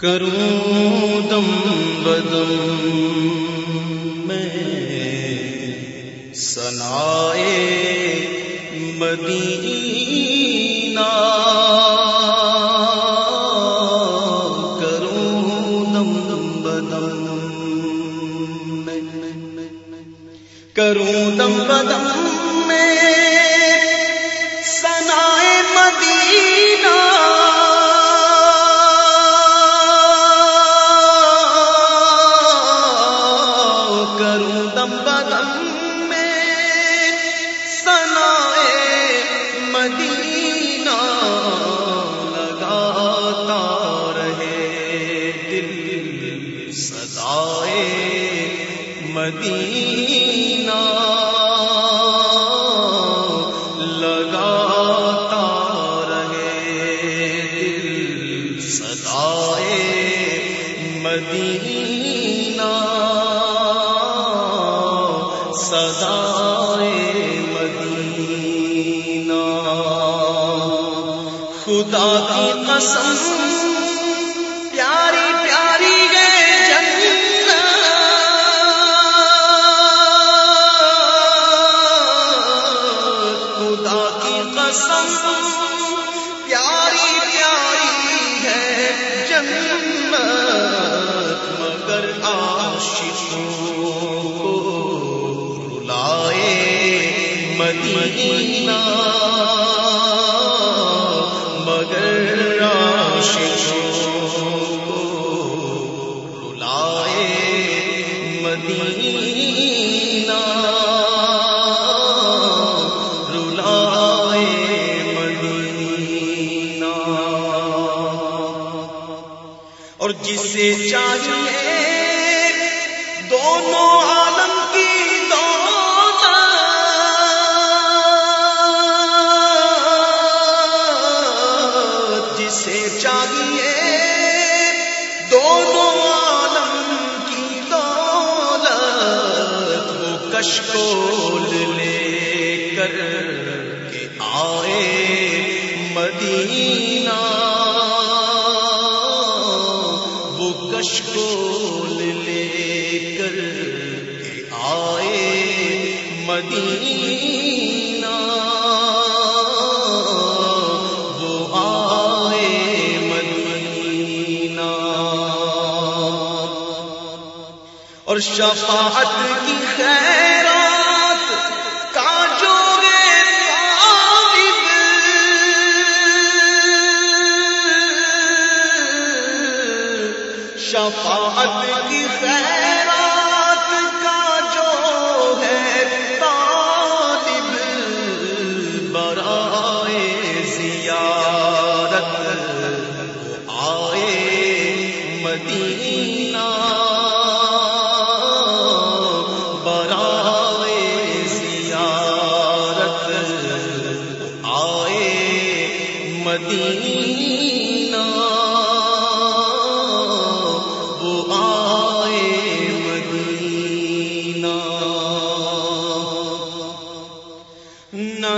کروں دم بدم۔ میں سنائے مدینہ کروں دم بدم۔ میں کروں دم بدم۔ مدینہ لگاتا رہے دل سدائے مدینہ سدائے مدینہ خدا کی قسم پیاری قسم پیاری پیاری ہے جنت مگر عاشقوں کو رلائے مدینہ مگر عاشقوں اور جسے چاہیے دونوں عالم کی دولت۔ جسے چاہیے دونوں عالم کی دولت۔ وہ کشکول لے کر کے آئے مدینہ۔ کشکول لے کر آئے مدینہ۔ وہ آئے مدینہ۔ اور شفاعت کی خیر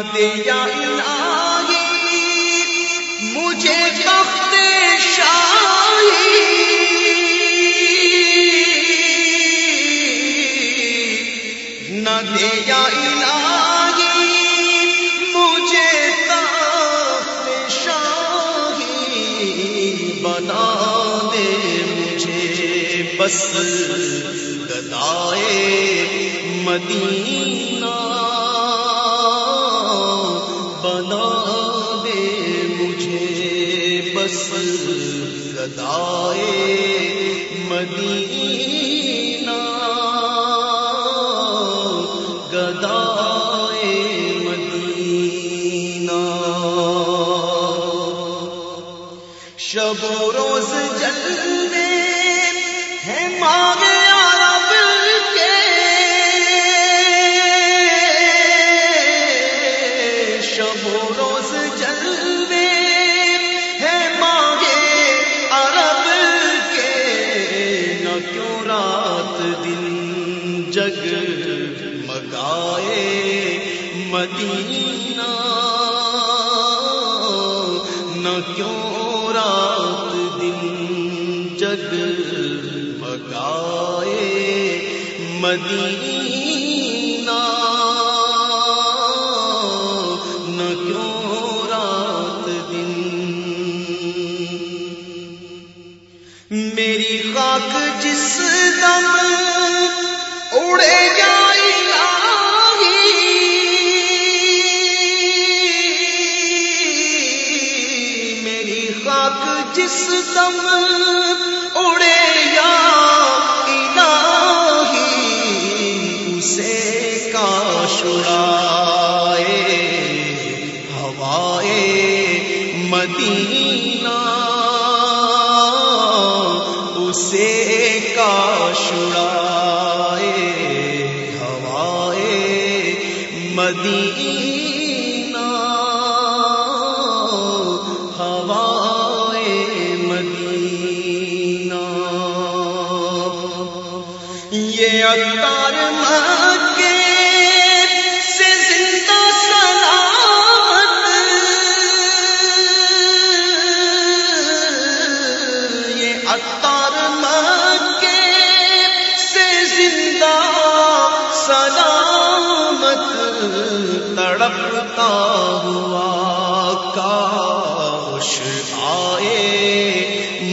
نہ دیا الہی مجھے بخت شاہی۔ نہ دیا الہی مجھے تخت شاہی۔ بنا دے مجھے بس گدائے مدینہ۔ بنا دے مجھے بس گدائے مدینہ۔ گدائے مدینہ۔ شب و روز جلوے ہیں مانگے مدینہ، نہ کیوں رات دن جگ بگائے مدینہ، نہ کیوں رات دن۔ میری خاک جس دم اڑے جس دم اڑے یا الہی، اسے کا شڑائے ہوائے مدینہ۔ اسے کا شڑائے ہوائے مدینہ۔ تڑپتا ہوا کاش آئے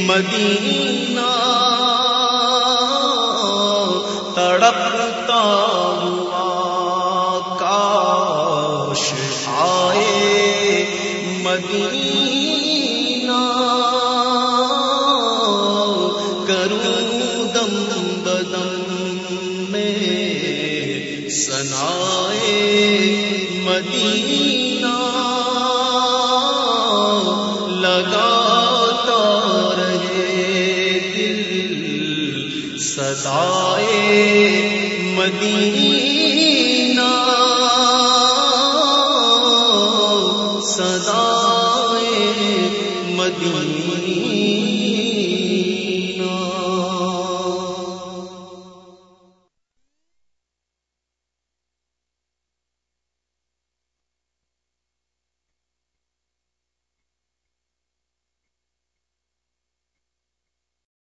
مدینہ رکھتا ہوا کاش آئے مدینہ۔ کروں دم بدم میں سنائے مدینہ۔ آئے مدینہ۔ سدائے مدینہ۔